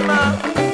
Emma.